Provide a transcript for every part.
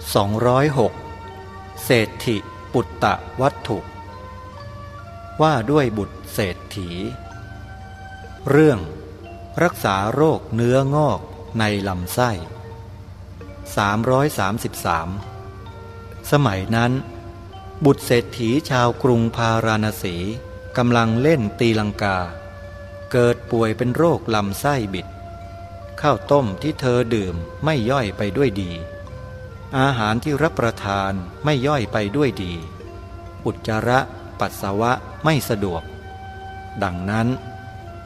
206 เศรษฐิปุตตะวัตถุ ว่าด้วยบุตรเศรษฐี เรื่อง รักษาโรคเนื้องอกในลำไส้ 333 สมัยนั้น บุตรเศรษฐีชาวกรุงพาราณสีกำลังเล่นตีลังกา เกิดป่วยเป็นโรคลำไส้บิด ข้าวต้มที่เธอดื่มไม่ย่อยไปด้วยดี อาหารที่รับประทานไม่ย่อยไปด้วยดี อุจจาระปัสสาวะไม่สะดวก ดังนั้น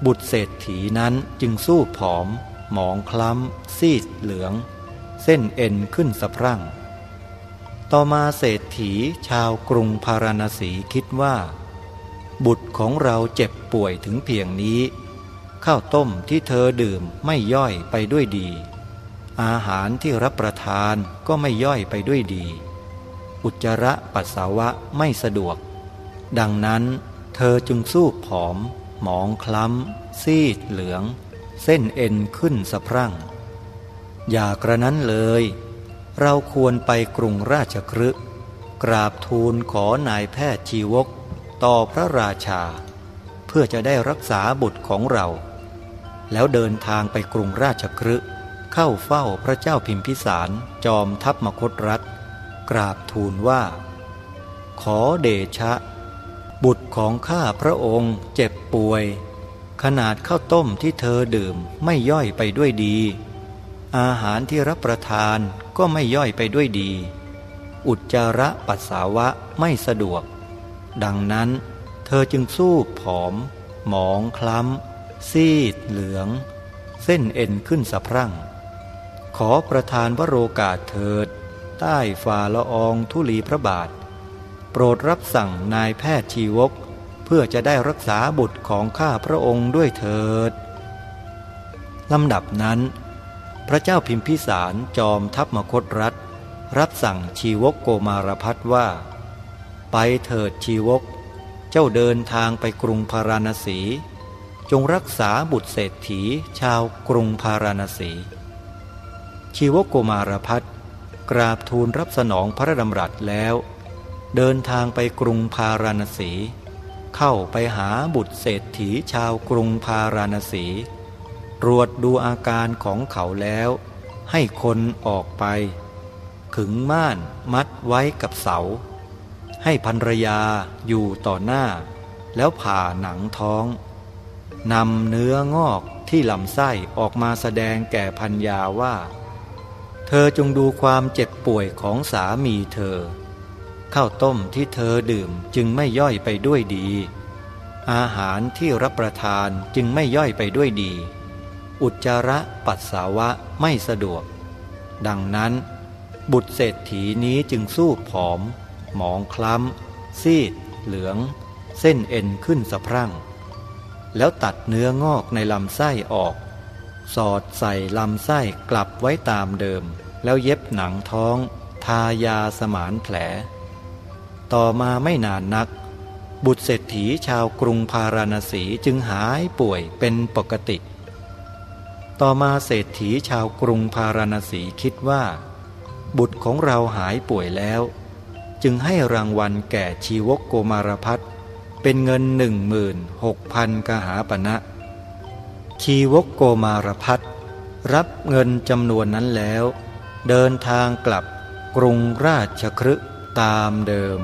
บุตรเศรษฐีนั้นจึงสู้ผอม หมองคล้ำ ซีดเหลือง เส้นเอ็นขึ้นสะพรั่ง ต่อมาเศรษฐีชาวกรุงพาราณสีคิดว่า บุตรของเราเจ็บป่วยถึงเพียงนี้ ข้าวต้มที่เธอดื่มไม่ย่อยไปด้วยดี อาหารที่รับประทานก็ไม่ย่อยไปด้วยดี อุจจาระปัสสาวะไม่สะดวก ดังนั้นเธอจึงสู้ผอม หมองคล้ำ ซีดเหลือง เส้นเอ็นขึ้นสะพรั่ง อย่ากระนั้นเลย เราควรไปกรุงราชครึกราบทูลขอนายแพทย์ชีวกต่อพระราชา เพื่อจะได้รักษาบุตรของเรา แล้วเดินทางไปกรุงราชครึก เข้าเฝ้าพระเจ้าพิมพิสารจอมทัพมคตรัฐ กราบทูลว่า ขอเดชะ บุตรของข้าพระองค์เจ็บป่วย ขนาดข้าวต้มที่เธอดื่มไม่ย่อยไปด้วยดี อาหารที่รับประทานก็ไม่ย่อยไปด้วยดี อุจจาระปัสสาวะไม่สะดวก ดังนั้นเธอจึงสู้ผอม หมองคล้ำซีดเหลือง เส้นเอ็นขึ้นสะพรั่ง ขอประทานวโรกาสเถิด ใต้ฝ่าละอองทุลีพระบาท โปรดรับสั่งนายแพทย์ชีวก เพื่อจะได้รักษาบุตรของข้าพระองค์ด้วยเถิดลำดับนั้น พระเจ้าพิมพิสารจอมทัพมคตรัฐ รับสั่งชีวกโกมารพัฒว่า ไปเถิดชีวก เจ้าเดินทางไปกรุงพาราณสี จงรักษาบุตรเศรษฐีชาวกรุงพาราณสี ชีวโกมารพัฒกราบทูลรับสนองพระดำรัสแล้ว เดินทางไปกรุงพาราณสี เข้าไปหาบุตรเศรษฐีชาวกรุงพาราณสีตรวจดูอาการของเขาแล้ว ให้คนออกไป ขึงม่านมัดไว้กับเสา ให้ภรรยาอยู่ต่อหน้า แล้วผ่าหนังท้องนำเนื้องอกที่ลำไส้ออกมาแสดงแก่พัญญาว่า เธอจงดูความเจ็บป่วยของสามีเธอ ข้าวต้มที่เธอดื่มจึงไม่ย่อยไปด้วยดี อาหารที่รับประทานจึงไม่ย่อยไปด้วยดี อุจจาระปัสสาวะไม่สะดวก ดังนั้น บุตรเศรษฐีนี้จึงสู้ผอม หมองคล้ำ ซีด เหลือง เส้นเอ็นขึ้นสะพรั่ง แล้วตัดเนื้องอกในลำไส้ออก สอดใส่ลำไส้กลับไว้ตามเดิม แล้วเย็บหนังท้อง ทายาสมานแผล ต่อมาไม่นานนัก บุตรเศรษฐีชาวกรุงพาราณสีจึงหายป่วยเป็นปกติ ต่อมาเศรษฐีชาวกรุงพาราณสีคิดว่า บุตรของเราหายป่วยแล้ว จึงให้รางวัลแก่ชีวกโกมารพัฒเป็นเงินหนึ่งหมื่นหกพันกหาปณะนะ ชีวกโกมารพัฒรับเงินจำนวนนั้นแล้ว เดินทางกลับกรุงราชครึตามเดิม